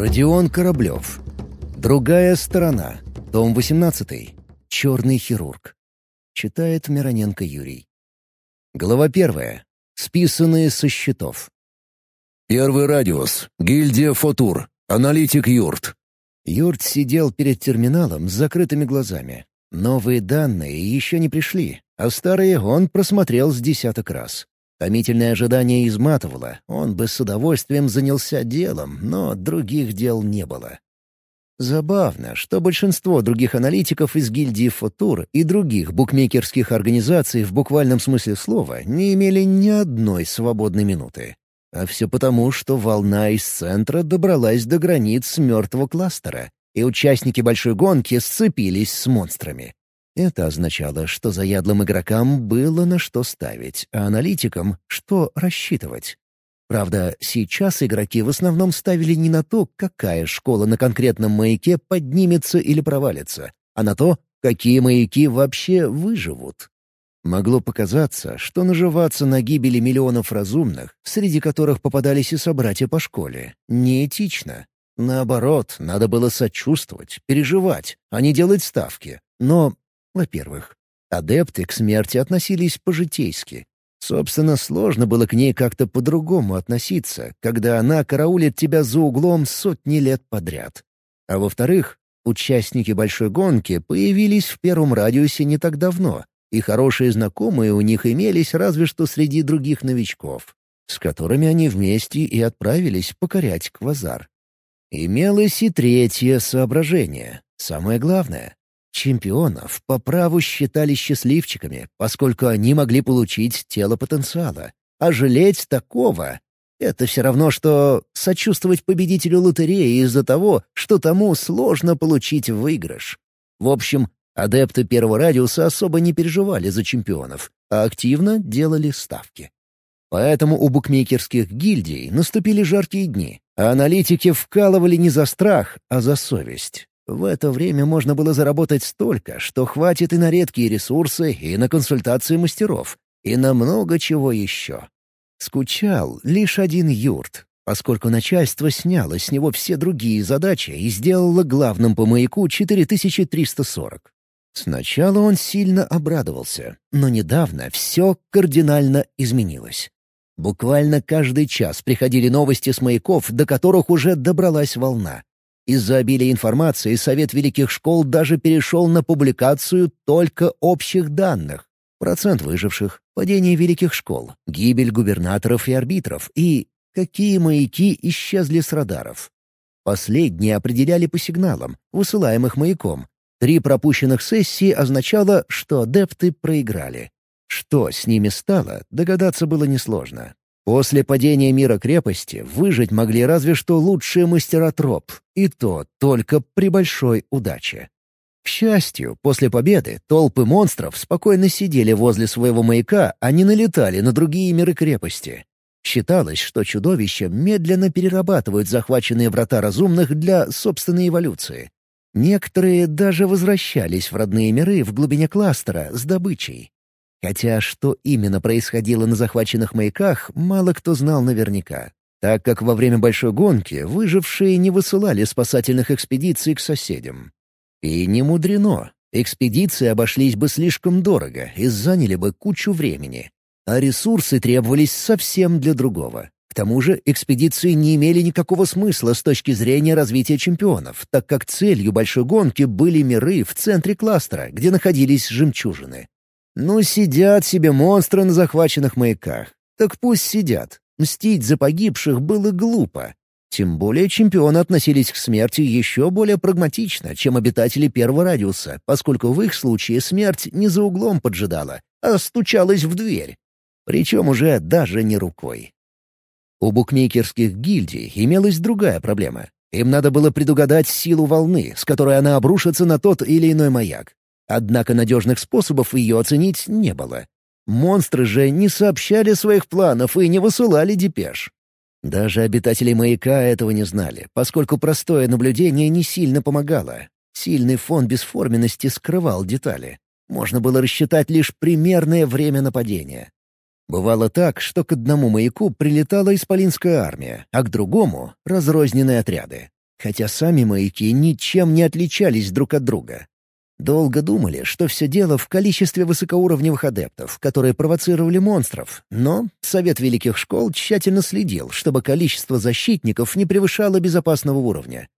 Родион Кораблев. Другая сторона. Том 18. Черный хирург. Читает Мироненко Юрий. Глава первая. Списанные со счетов. Первый радиус. Гильдия Фотур. Аналитик Юрт. Юрт сидел перед терминалом с закрытыми глазами. Новые данные еще не пришли, а старые он просмотрел с десяток раз. Томительное ожидание изматывало, он бы с удовольствием занялся делом, но других дел не было. Забавно, что большинство других аналитиков из гильдии Футур и других букмекерских организаций в буквальном смысле слова не имели ни одной свободной минуты. А все потому, что волна из центра добралась до границ мертвого кластера, и участники большой гонки сцепились с монстрами. Это означало, что заядлым игрокам было на что ставить, а аналитикам — что рассчитывать. Правда, сейчас игроки в основном ставили не на то, какая школа на конкретном маяке поднимется или провалится, а на то, какие маяки вообще выживут. Могло показаться, что наживаться на гибели миллионов разумных, среди которых попадались и собратья по школе, неэтично. Наоборот, надо было сочувствовать, переживать, а не делать ставки. Но во-первых, адепты к смерти относились по-житейски. Собственно, сложно было к ней как-то по-другому относиться, когда она караулит тебя за углом сотни лет подряд. А во-вторых, участники большой гонки появились в первом радиусе не так давно, и хорошие знакомые у них имелись разве что среди других новичков, с которыми они вместе и отправились покорять Квазар. Имелось и третье соображение, самое главное. Чемпионов по праву считали счастливчиками, поскольку они могли получить тело потенциала. А жалеть такого — это все равно, что сочувствовать победителю лотереи из-за того, что тому сложно получить выигрыш. В общем, адепты первого радиуса особо не переживали за чемпионов, а активно делали ставки. Поэтому у букмекерских гильдий наступили жаркие дни, а аналитики вкалывали не за страх, а за совесть. В это время можно было заработать столько, что хватит и на редкие ресурсы, и на консультации мастеров, и на много чего еще. Скучал лишь один юрт, поскольку начальство сняло с него все другие задачи и сделало главным по маяку 4340. Сначала он сильно обрадовался, но недавно все кардинально изменилось. Буквально каждый час приходили новости с маяков, до которых уже добралась волна. Из-за обилия информации Совет Великих Школ даже перешел на публикацию только общих данных. Процент выживших, падение Великих Школ, гибель губернаторов и арбитров и какие маяки исчезли с радаров. Последние определяли по сигналам, высылаемых маяком. Три пропущенных сессии означало, что адепты проиграли. Что с ними стало, догадаться было несложно. После падения мира крепости выжить могли разве что лучшие мастера троп, и то только при большой удаче. К счастью, после победы толпы монстров спокойно сидели возле своего маяка, а не налетали на другие миры крепости. Считалось, что чудовища медленно перерабатывают захваченные врата разумных для собственной эволюции. Некоторые даже возвращались в родные миры в глубине кластера с добычей. Хотя что именно происходило на захваченных маяках, мало кто знал наверняка, так как во время большой гонки выжившие не высылали спасательных экспедиций к соседям. И не мудрено. Экспедиции обошлись бы слишком дорого и заняли бы кучу времени. А ресурсы требовались совсем для другого. К тому же экспедиции не имели никакого смысла с точки зрения развития чемпионов, так как целью большой гонки были миры в центре кластера, где находились жемчужины. Ну, сидят себе монстры на захваченных маяках. Так пусть сидят. Мстить за погибших было глупо. Тем более чемпионы относились к смерти еще более прагматично, чем обитатели первого радиуса, поскольку в их случае смерть не за углом поджидала, а стучалась в дверь. Причем уже даже не рукой. У букмекерских гильдий имелась другая проблема. Им надо было предугадать силу волны, с которой она обрушится на тот или иной маяк. Однако надежных способов ее оценить не было. Монстры же не сообщали своих планов и не высылали депеш. Даже обитатели маяка этого не знали, поскольку простое наблюдение не сильно помогало. Сильный фон бесформенности скрывал детали. Можно было рассчитать лишь примерное время нападения. Бывало так, что к одному маяку прилетала исполинская армия, а к другому — разрозненные отряды. хотя сами маяки ничем не отличались друг от друга. Долго думали, что все дело в количестве высокоуровневых адептов, которые провоцировали монстров, но Совет Великих Школ тщательно следил, чтобы количество защитников не превышало безопасного уровня.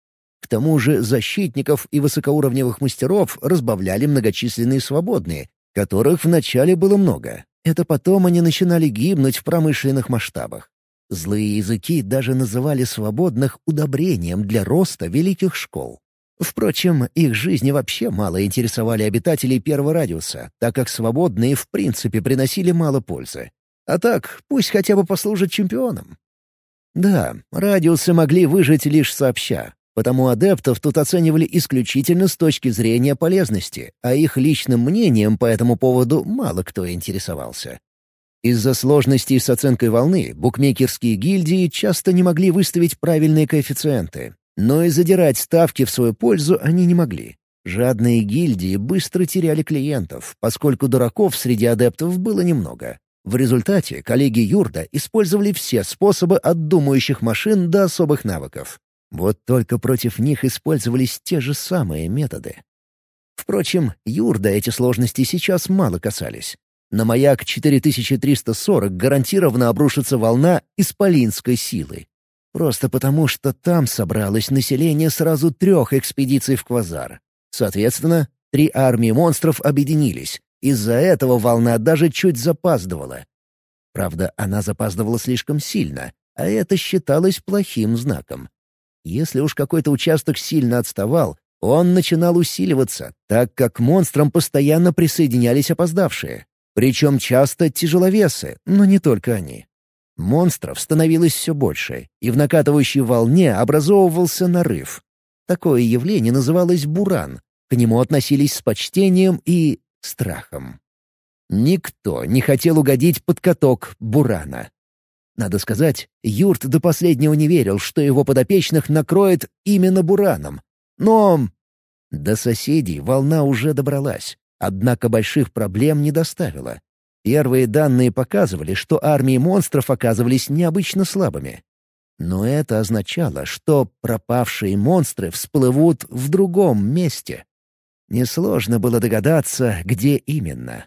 К тому же защитников и высокоуровневых мастеров разбавляли многочисленные свободные, которых вначале было много. Это потом они начинали гибнуть в промышленных масштабах. Злые языки даже называли свободных удобрением для роста великих школ. Впрочем, их жизни вообще мало интересовали обитателей первого радиуса, так как свободные в принципе приносили мало пользы. А так, пусть хотя бы послужат чемпионом. Да, радиусы могли выжить лишь сообща, потому адептов тут оценивали исключительно с точки зрения полезности, а их личным мнением по этому поводу мало кто интересовался. Из-за сложностей с оценкой волны букмекерские гильдии часто не могли выставить правильные коэффициенты, но и задирать ставки в свою пользу они не могли. Жадные гильдии быстро теряли клиентов, поскольку дураков среди адептов было немного. В результате коллеги Юрда использовали все способы от думающих машин до особых навыков. Вот только против них использовались те же самые методы. Впрочем, Юрда эти сложности сейчас мало касались. На маяк 4340 гарантированно обрушится волна исполинской силы, Просто потому, что там собралось население сразу трех экспедиций в Квазар. Соответственно, три армии монстров объединились. Из-за этого волна даже чуть запаздывала. Правда, она запаздывала слишком сильно, а это считалось плохим знаком. Если уж какой-то участок сильно отставал, он начинал усиливаться, так как к монстрам постоянно присоединялись опоздавшие. Причем часто тяжеловесы, но не только они. Монстров становилось все больше, и в накатывающей волне образовывался нарыв. Такое явление называлось буран. К нему относились с почтением и страхом. Никто не хотел угодить под каток бурана. Надо сказать, Юрт до последнего не верил, что его подопечных накроет именно бураном. Но до соседей волна уже добралась, однако больших проблем не доставила. Первые данные показывали, что армии монстров оказывались необычно слабыми. Но это означало, что пропавшие монстры всплывут в другом месте. Несложно было догадаться, где именно.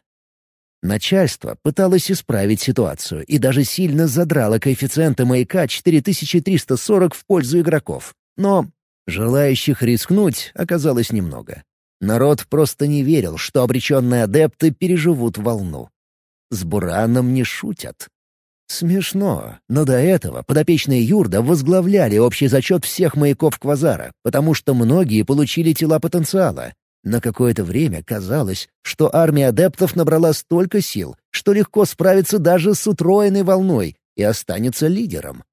Начальство пыталось исправить ситуацию и даже сильно задрало коэффициенты маяка 4340 в пользу игроков. Но желающих рискнуть оказалось немного. Народ просто не верил, что обреченные адепты переживут волну. С Бураном не шутят. Смешно, но до этого подопечные Юрда возглавляли общий зачет всех маяков Квазара, потому что многие получили тела потенциала. На какое-то время казалось, что армия адептов набрала столько сил, что легко справится даже с утроенной волной и останется лидером.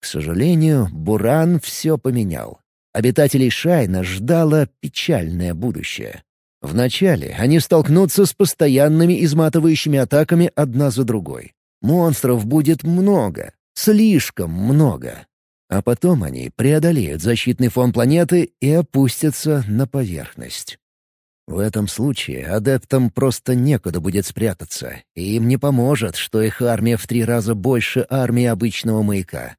К сожалению, Буран все поменял. Обитателей Шайна ждало печальное будущее. Вначале они столкнутся с постоянными изматывающими атаками одна за другой. Монстров будет много, слишком много. А потом они преодолеют защитный фон планеты и опустятся на поверхность. В этом случае адептам просто некуда будет спрятаться, и им не поможет, что их армия в три раза больше армии обычного маяка.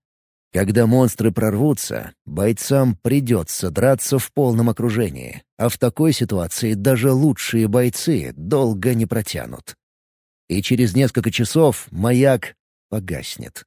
Когда монстры прорвутся, бойцам придется драться в полном окружении, а в такой ситуации даже лучшие бойцы долго не протянут. И через несколько часов маяк погаснет.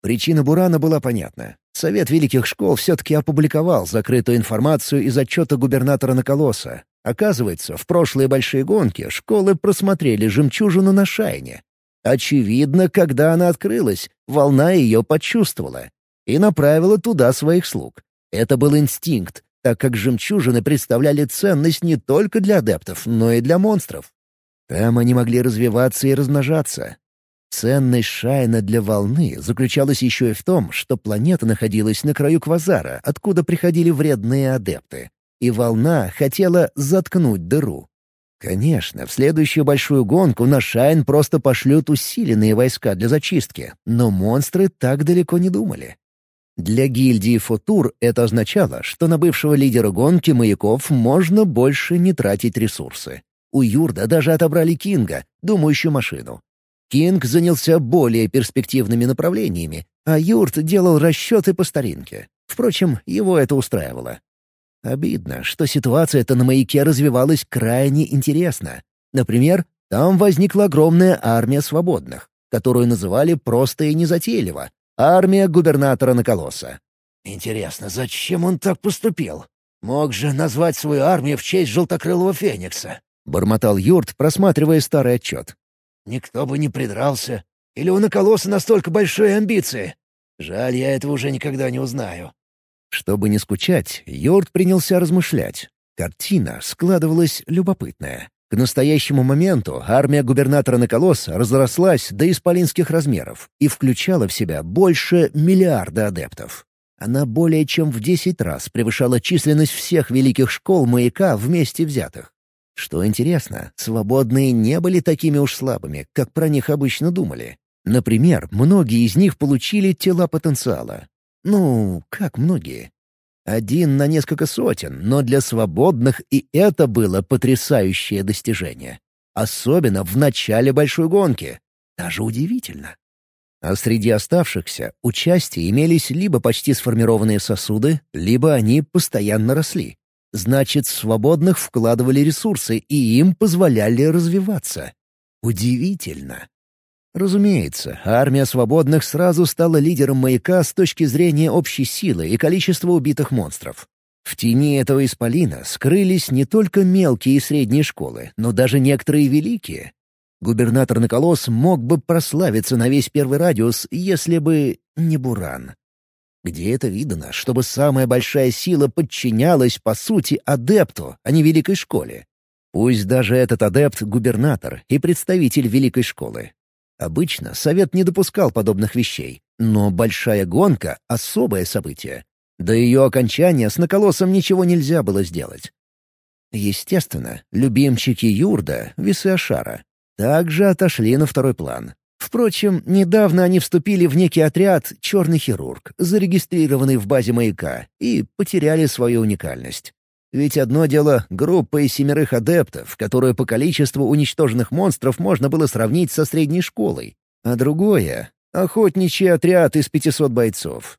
Причина Бурана была понятна. Совет Великих Школ все-таки опубликовал закрытую информацию из отчета губернатора Наколоса. Оказывается, в прошлые большие гонки школы просмотрели жемчужину на Шайне. Очевидно, когда она открылась, волна ее почувствовала и направила туда своих слуг. Это был инстинкт, так как жемчужины представляли ценность не только для адептов, но и для монстров. Там они могли развиваться и размножаться. Ценность Шайна для волны заключалась еще и в том, что планета находилась на краю квазара, откуда приходили вредные адепты. И волна хотела заткнуть дыру. Конечно, в следующую большую гонку на Шайн просто пошлют усиленные войска для зачистки, но монстры так далеко не думали. Для гильдии «Футур» это означало, что на бывшего лидера гонки маяков можно больше не тратить ресурсы. У Юрда даже отобрали Кинга, думающую машину. Кинг занялся более перспективными направлениями, а Юрд делал расчеты по старинке. Впрочем, его это устраивало. Обидно, что ситуация-то на маяке развивалась крайне интересно. Например, там возникла огромная армия свободных, которую называли просто и незатейливо — армия губернатора Наколоса. Интересно, зачем он так поступил? Мог же назвать свою армию в честь желтокрылого феникса. — бормотал Юрт, просматривая старый отчет. «Никто бы не придрался. Или у Наколоса настолько большие амбиции? Жаль, я этого уже никогда не узнаю». Чтобы не скучать, Юрт принялся размышлять. Картина складывалась любопытная. К настоящему моменту армия губернатора Наколоса разрослась до исполинских размеров и включала в себя больше миллиарда адептов. Она более чем в десять раз превышала численность всех великих школ маяка вместе взятых. Что интересно, свободные не были такими уж слабыми, как про них обычно думали. Например, многие из них получили тела потенциала. Ну, как многие? Один на несколько сотен, но для свободных и это было потрясающее достижение. Особенно в начале большой гонки. Даже удивительно. А среди оставшихся участие имелись либо почти сформированные сосуды, либо они постоянно росли. Значит, свободных вкладывали ресурсы и им позволяли развиваться. Удивительно. Разумеется, армия свободных сразу стала лидером маяка с точки зрения общей силы и количества убитых монстров. В тени этого исполина скрылись не только мелкие и средние школы, но даже некоторые великие. Губернатор Наколос мог бы прославиться на весь первый радиус, если бы не Буран. Где это видано, чтобы самая большая сила подчинялась, по сути, адепту, а не великой школе? Пусть даже этот адепт — губернатор и представитель великой школы. Обычно совет не допускал подобных вещей, но большая гонка — особое событие. До ее окончания с наколосом ничего нельзя было сделать. Естественно, любимчики Юрда, весы Ашара, также отошли на второй план. Впрочем, недавно они вступили в некий отряд «Черный хирург», зарегистрированный в базе маяка, и потеряли свою уникальность. Ведь одно дело — группа из семерых адептов, которую по количеству уничтоженных монстров можно было сравнить со средней школой, а другое — охотничий отряд из 500 бойцов.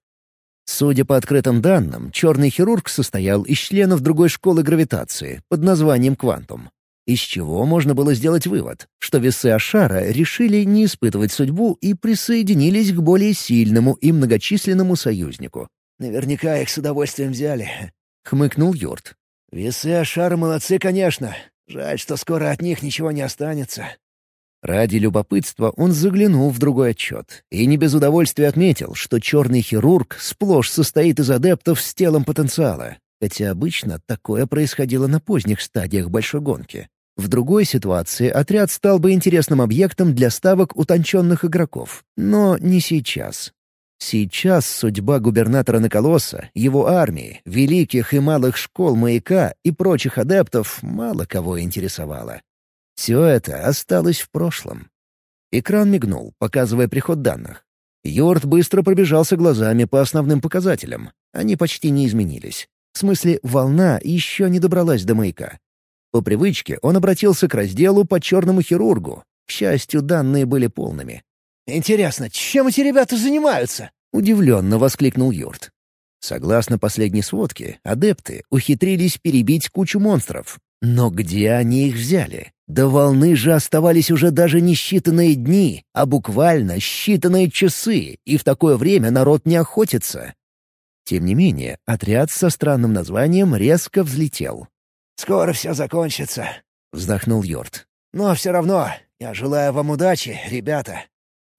Судя по открытым данным, черный хирург состоял из членов другой школы гравитации под названием «Квантум». Из чего можно было сделать вывод, что весы Ашара решили не испытывать судьбу и присоединились к более сильному и многочисленному союзнику. «Наверняка их с удовольствием взяли», — хмыкнул Юрт. «Весы Ашара молодцы, конечно. Жаль, что скоро от них ничего не останется». Ради любопытства он заглянул в другой отчет и не без удовольствия отметил, что черный хирург сплошь состоит из адептов с телом потенциала, хотя обычно такое происходило на поздних стадиях большой гонки. В другой ситуации отряд стал бы интересным объектом для ставок утонченных игроков. Но не сейчас. Сейчас судьба губернатора Наколоса, его армии, великих и малых школ маяка и прочих адептов мало кого интересовала. Все это осталось в прошлом. Экран мигнул, показывая приход данных. Йорд быстро пробежался глазами по основным показателям. Они почти не изменились. В смысле, волна еще не добралась до маяка. По привычке он обратился к разделу по черному хирургу. К счастью, данные были полными. «Интересно, чем эти ребята занимаются?» — удивленно воскликнул Юрт. Согласно последней сводке, адепты ухитрились перебить кучу монстров. Но где они их взяли? До волны же оставались уже даже не считанные дни, а буквально считанные часы, и в такое время народ не охотится. Тем не менее, отряд со странным названием резко взлетел. «Скоро все закончится», — вздохнул Йорт. «Но все равно, я желаю вам удачи, ребята».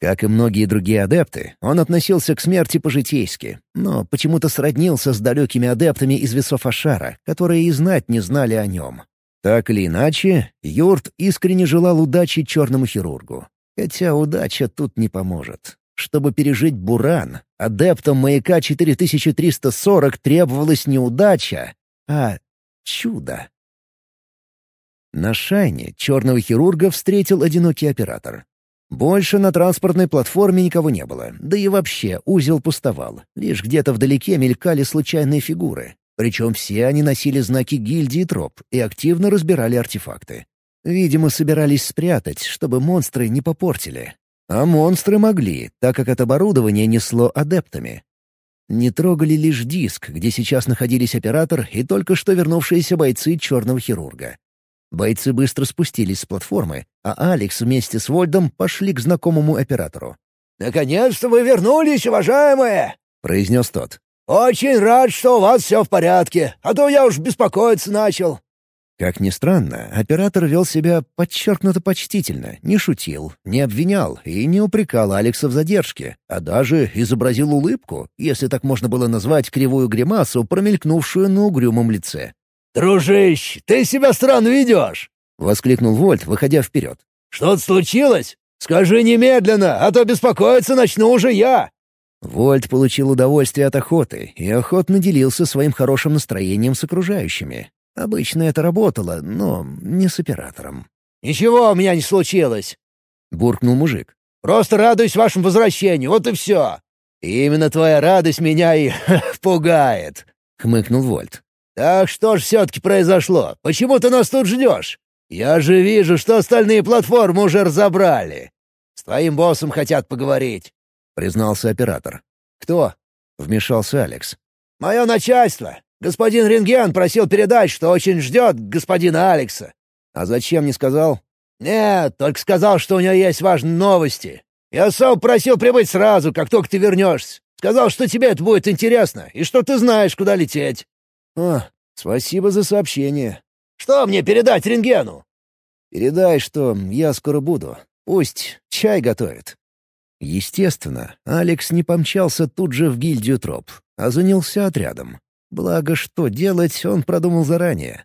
Как и многие другие адепты, он относился к смерти по-житейски, но почему-то сроднился с далекими адептами из весов Ашара, которые и знать не знали о нем. Так или иначе, Юрт искренне желал удачи черному хирургу. Хотя удача тут не поможет. Чтобы пережить Буран, адептам маяка 4340 требовалась не удача, а чудо. На Шайне черного хирурга встретил одинокий оператор. Больше на транспортной платформе никого не было, да и вообще узел пустовал. Лишь где-то вдалеке мелькали случайные фигуры. Причем все они носили знаки гильдии троп и активно разбирали артефакты. Видимо, собирались спрятать, чтобы монстры не попортили. А монстры могли, так как это оборудование несло адептами. Не трогали лишь диск, где сейчас находились оператор и только что вернувшиеся бойцы черного хирурга. Бойцы быстро спустились с платформы, а Алекс вместе с Вольдом пошли к знакомому оператору. «Наконец-то вы вернулись, уважаемые!» — произнес тот. «Очень рад, что у вас все в порядке, а то я уж беспокоиться начал». Как ни странно, оператор вел себя подчеркнуто почтительно, не шутил, не обвинял и не упрекал Алекса в задержке, а даже изобразил улыбку, если так можно было назвать кривую гримасу, промелькнувшую на угрюмом лице. «Дружище, ты себя странно ведешь!» — воскликнул Вольт, выходя вперед. «Что-то случилось? Скажи немедленно, а то беспокоиться начну уже я!» Вольт получил удовольствие от охоты и охотно делился своим хорошим настроением с окружающими. Обычно это работало, но не с оператором. «Ничего у меня не случилось!» — буркнул мужик. «Просто радуюсь вашему возвращению, вот и все!» «Именно твоя радость меня и пугает!» — хмыкнул Вольт. «Так что ж все-таки произошло? Почему ты нас тут ждешь? Я же вижу, что остальные платформы уже разобрали. С твоим боссом хотят поговорить», — признался оператор. «Кто?» — вмешался Алекс. «Мое начальство. Господин Рентген просил передать, что очень ждет господина Алекса». «А зачем не сказал?» «Нет, только сказал, что у него есть важные новости. Я сам просил прибыть сразу, как только ты вернешься. Сказал, что тебе это будет интересно, и что ты знаешь, куда лететь». «А, спасибо за сообщение». «Что мне передать рентгену?» «Передай, что я скоро буду. Пусть чай готовит». Естественно, Алекс не помчался тут же в гильдию троп, а занялся отрядом. Благо, что делать, он продумал заранее.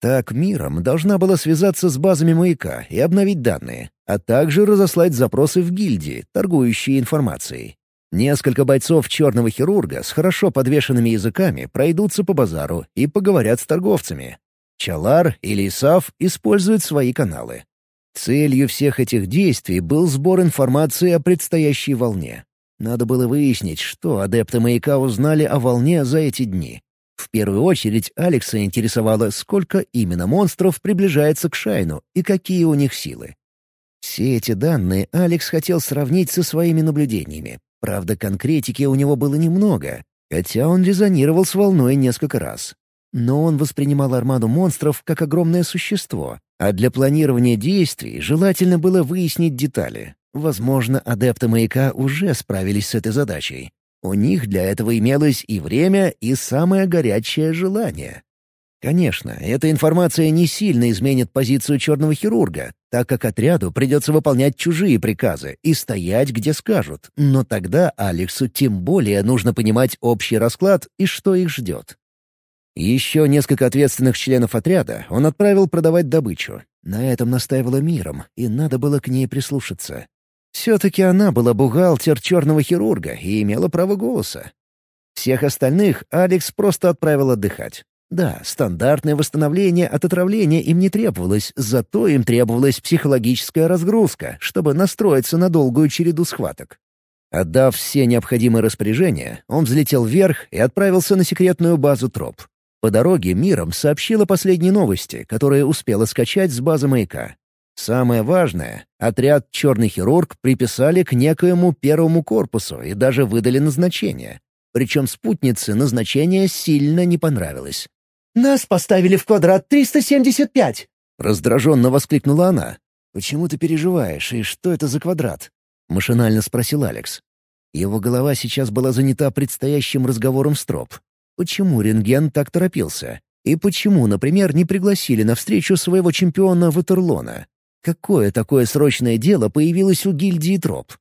Так миром должна была связаться с базами маяка и обновить данные, а также разослать запросы в гильдии, торгующие информацией. Несколько бойцов черного хирурга с хорошо подвешенными языками пройдутся по базару и поговорят с торговцами. Чалар или Исав используют свои каналы. Целью всех этих действий был сбор информации о предстоящей волне. Надо было выяснить, что адепты маяка узнали о волне за эти дни. В первую очередь Алекса интересовало, сколько именно монстров приближается к Шайну и какие у них силы. Все эти данные Алекс хотел сравнить со своими наблюдениями. Правда, конкретики у него было немного, хотя он резонировал с волной несколько раз. Но он воспринимал армаду монстров как огромное существо, а для планирования действий желательно было выяснить детали. Возможно, адепты маяка уже справились с этой задачей. У них для этого имелось и время, и самое горячее желание. Конечно, эта информация не сильно изменит позицию черного хирурга, так как отряду придется выполнять чужие приказы и стоять, где скажут. Но тогда Алексу тем более нужно понимать общий расклад и что их ждет. Еще несколько ответственных членов отряда он отправил продавать добычу. На этом настаивала миром, и надо было к ней прислушаться. Все-таки она была бухгалтер черного хирурга и имела право голоса. Всех остальных Алекс просто отправил отдыхать. Да, стандартное восстановление от отравления им не требовалось, зато им требовалась психологическая разгрузка, чтобы настроиться на долгую череду схваток. Отдав все необходимые распоряжения, он взлетел вверх и отправился на секретную базу троп. По дороге миром сообщила последние новости, которые успела скачать с базы маяка. Самое важное — отряд «Черный хирург» приписали к некоему первому корпусу и даже выдали назначение. Причем спутнице назначение сильно не понравилось. «Нас поставили в квадрат 375!» — раздраженно воскликнула она. «Почему ты переживаешь, и что это за квадрат?» — машинально спросил Алекс. Его голова сейчас была занята предстоящим разговором с Троп. Почему рентген так торопился? И почему, например, не пригласили на встречу своего чемпиона Ватерлона? Какое такое срочное дело появилось у гильдии троп?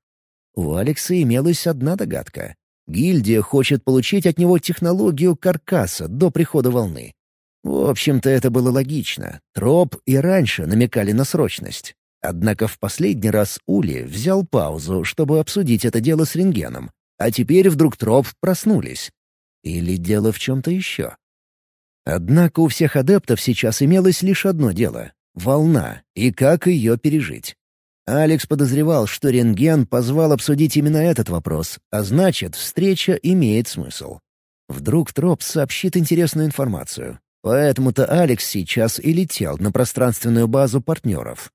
У Алекса имелась одна догадка. Гильдия хочет получить от него технологию каркаса до прихода волны. В общем-то, это было логично. Троп и раньше намекали на срочность. Однако в последний раз Ули взял паузу, чтобы обсудить это дело с рентгеном. А теперь вдруг Троп проснулись. Или дело в чем-то еще? Однако у всех адептов сейчас имелось лишь одно дело волна и как ее пережить. Алекс подозревал, что рентген позвал обсудить именно этот вопрос, а значит, встреча имеет смысл. Вдруг Троп сообщит интересную информацию. Поэтому-то Алекс сейчас и летел на пространственную базу партнеров.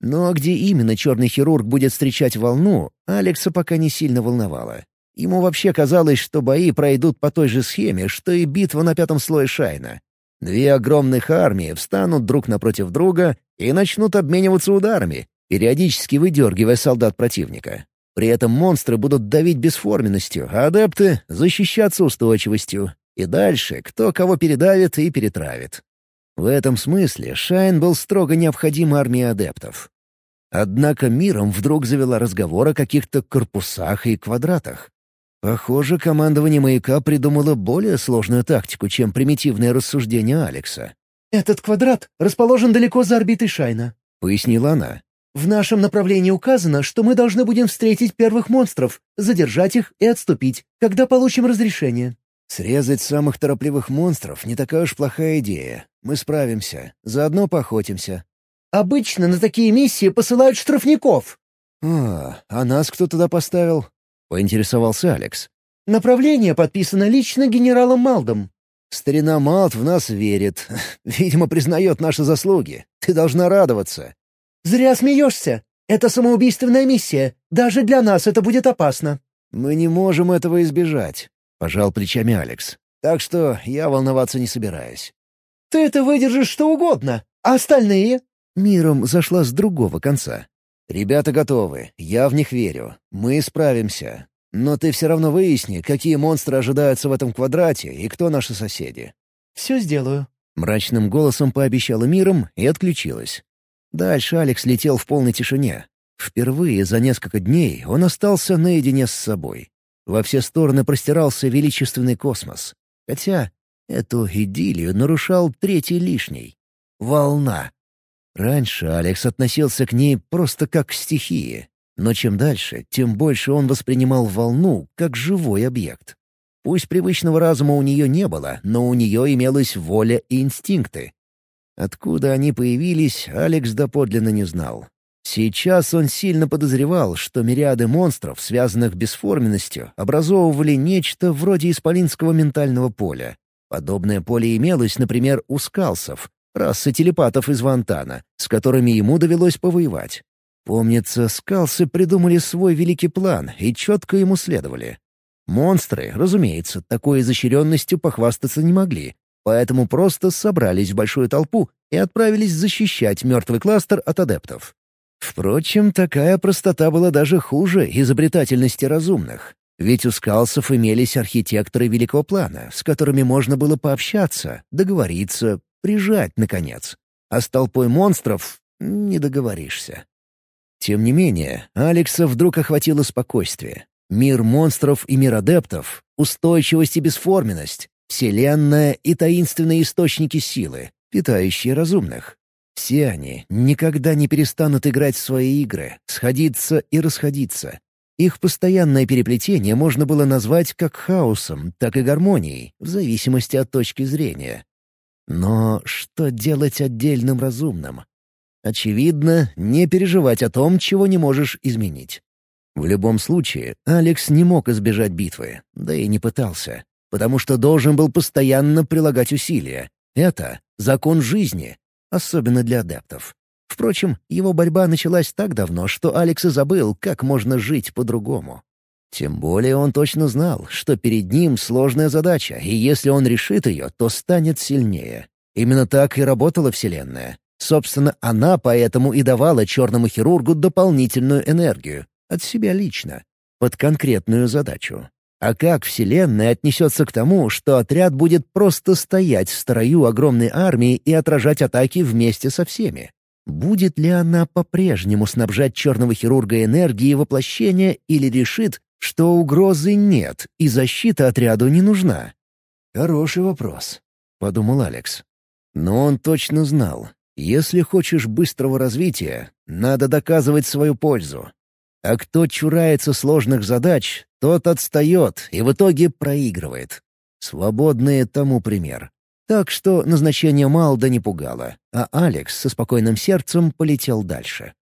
Но где именно черный хирург будет встречать волну, Алекса пока не сильно волновало. Ему вообще казалось, что бои пройдут по той же схеме, что и битва на пятом слое Шайна. Две огромных армии встанут друг напротив друга и начнут обмениваться ударами, периодически выдергивая солдат противника. При этом монстры будут давить бесформенностью, а адепты — защищаться устойчивостью. И дальше кто кого передавит и перетравит. В этом смысле Шайн был строго необходим армии адептов. Однако миром вдруг завела разговор о каких-то корпусах и квадратах. Похоже, командование маяка придумало более сложную тактику, чем примитивное рассуждение Алекса. «Этот квадрат расположен далеко за орбитой Шайна», — пояснила она. В нашем направлении указано, что мы должны будем встретить первых монстров, задержать их и отступить, когда получим разрешение». «Срезать самых торопливых монстров — не такая уж плохая идея. Мы справимся. Заодно поохотимся». «Обычно на такие миссии посылают штрафников». «А, а нас кто туда поставил?» — поинтересовался Алекс. «Направление подписано лично генералом Малдом». «Старина Малд в нас верит. Видимо, признает наши заслуги. Ты должна радоваться». «Зря смеешься. Это самоубийственная миссия. Даже для нас это будет опасно». «Мы не можем этого избежать», — пожал плечами Алекс. «Так что я волноваться не собираюсь». «Ты это выдержишь что угодно. А остальные?» Миром зашла с другого конца. «Ребята готовы. Я в них верю. Мы справимся. Но ты все равно выясни, какие монстры ожидаются в этом квадрате и кто наши соседи». «Все сделаю», — мрачным голосом пообещала Миром и отключилась. Дальше Алекс летел в полной тишине. Впервые за несколько дней он остался наедине с собой. Во все стороны простирался величественный космос. Хотя эту идиллию нарушал третий лишний — волна. Раньше Алекс относился к ней просто как к стихии, но чем дальше, тем больше он воспринимал волну как живой объект. Пусть привычного разума у нее не было, но у нее имелась воля и инстинкты, Откуда они появились, Алекс доподлинно не знал. Сейчас он сильно подозревал, что мириады монстров, связанных бесформенностью, образовывали нечто вроде исполинского ментального поля. Подобное поле имелось, например, у скалсов, расы телепатов из Вантана, с которыми ему довелось повоевать. Помнится, скалсы придумали свой великий план и четко ему следовали. Монстры, разумеется, такой изощренностью похвастаться не могли, поэтому просто собрались в большую толпу и отправились защищать мертвый кластер от адептов. Впрочем, такая простота была даже хуже изобретательности разумных. Ведь у скалсов имелись архитекторы великого плана, с которыми можно было пообщаться, договориться, прижать, наконец. А с толпой монстров не договоришься. Тем не менее, Алекса вдруг охватило спокойствие. Мир монстров и мир адептов, устойчивость и бесформенность Вселенная и таинственные источники силы, питающие разумных. Все они никогда не перестанут играть в свои игры, сходиться и расходиться. Их постоянное переплетение можно было назвать как хаосом, так и гармонией, в зависимости от точки зрения. Но что делать отдельным разумным? Очевидно, не переживать о том, чего не можешь изменить. В любом случае, Алекс не мог избежать битвы, да и не пытался потому что должен был постоянно прилагать усилия. Это закон жизни, особенно для адептов. Впрочем, его борьба началась так давно, что Алекс и забыл, как можно жить по-другому. Тем более он точно знал, что перед ним сложная задача, и если он решит ее, то станет сильнее. Именно так и работала Вселенная. Собственно, она поэтому и давала черному хирургу дополнительную энергию, от себя лично, под конкретную задачу. А как Вселенная отнесется к тому, что отряд будет просто стоять в строю огромной армии и отражать атаки вместе со всеми? Будет ли она по-прежнему снабжать черного хирурга энергией воплощения или решит, что угрозы нет и защита отряду не нужна? «Хороший вопрос», — подумал Алекс. Но он точно знал, если хочешь быстрого развития, надо доказывать свою пользу. А кто чурается сложных задач, тот отстает и в итоге проигрывает. Свободные тому пример. Так что назначение Малда не пугало, а Алекс со спокойным сердцем полетел дальше.